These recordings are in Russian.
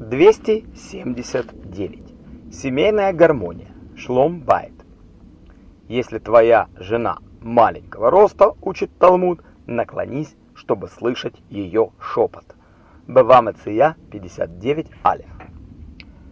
279. Семейная гармония. Шлом байт. Если твоя жена маленького роста, учит Талмуд, наклонись, чтобы слышать ее шепот. Бава Меция 59 Алиф.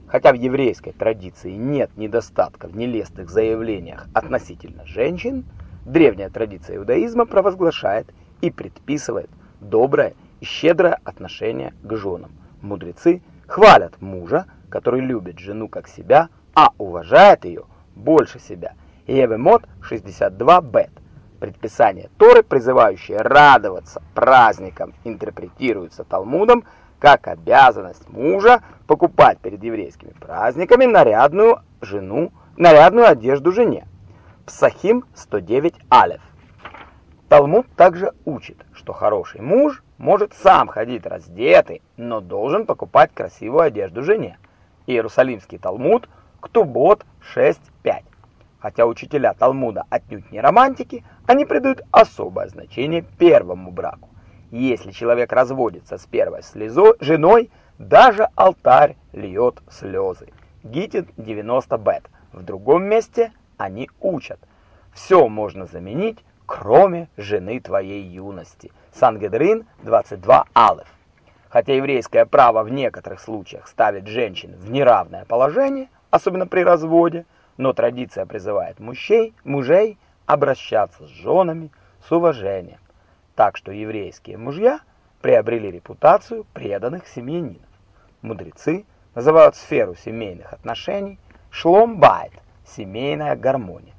Хотя в еврейской традиции нет недостатка в нелестных заявлениях относительно женщин, древняя традиция иудаизма провозглашает и предписывает доброе и щедрое отношение к женам. Мудрецы хвалят мужа, который любит жену как себя, а уважает ее больше себя. Евемот 62 бет. Предписание Торы, призывающее радоваться праздникам, интерпретируется Талмудом как обязанность мужа покупать перед еврейскими праздниками нарядную жену, нарядную одежду жене. Псахим 109 алев. Талмуд также учит, что хороший муж может сам ходить раздетый, но должен покупать красивую одежду жене. Иерусалимский Талмуд, Ктубот 6.5. Хотя учителя Талмуда отнюдь не романтики, они придают особое значение первому браку. Если человек разводится с первой слезой, женой, даже алтарь льет слезы. Гитин 90 бет. В другом месте они учат. Все можно заменить, кроме жены твоей юности. Сангедрин 22 алеф. Хотя еврейское право в некоторых случаях ставит женщин в неравное положение, особенно при разводе, но традиция призывает мужей, мужей обращаться с женами с уважением. Так что еврейские мужья приобрели репутацию преданных семьянинов. Мудрецы называют сферу семейных отношений шломбайт – семейная гармония.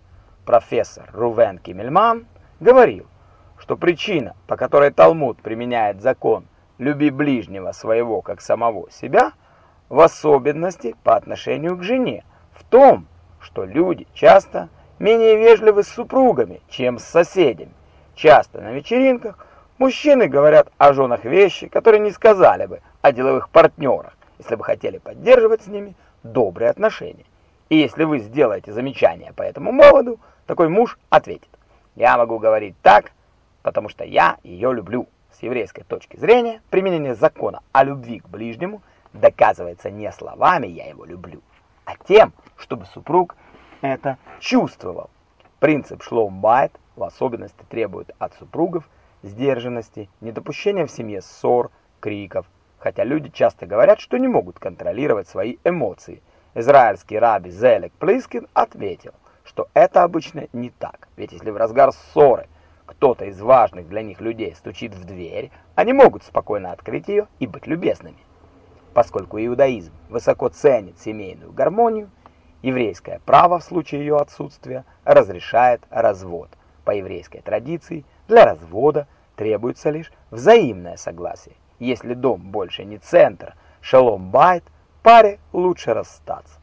Профессор Рувен Кимельман говорил, что причина, по которой Талмуд применяет закон «люби ближнего своего, как самого себя», в особенности по отношению к жене, в том, что люди часто менее вежливы с супругами, чем с соседями. Часто на вечеринках мужчины говорят о женах вещи, которые не сказали бы о деловых партнерах, если бы хотели поддерживать с ними добрые отношения. И если вы сделаете замечание по этому поводу, такой муж ответит, я могу говорить так, потому что я ее люблю. С еврейской точки зрения, применение закона о любви к ближнему доказывается не словами «я его люблю», а тем, чтобы супруг это чувствовал. Принцип шломбайт в особенности требует от супругов сдержанности, недопущения в семье ссор, криков, хотя люди часто говорят, что не могут контролировать свои эмоции. Израильский раби Зелек Плискин ответил, что это обычно не так, ведь если в разгар ссоры кто-то из важных для них людей стучит в дверь, они могут спокойно открыть ее и быть любезными. Поскольку иудаизм высоко ценит семейную гармонию, еврейское право в случае ее отсутствия разрешает развод. По еврейской традиции для развода требуется лишь взаимное согласие. Если дом больше не центр, шалом байт, паре лучше расстаться.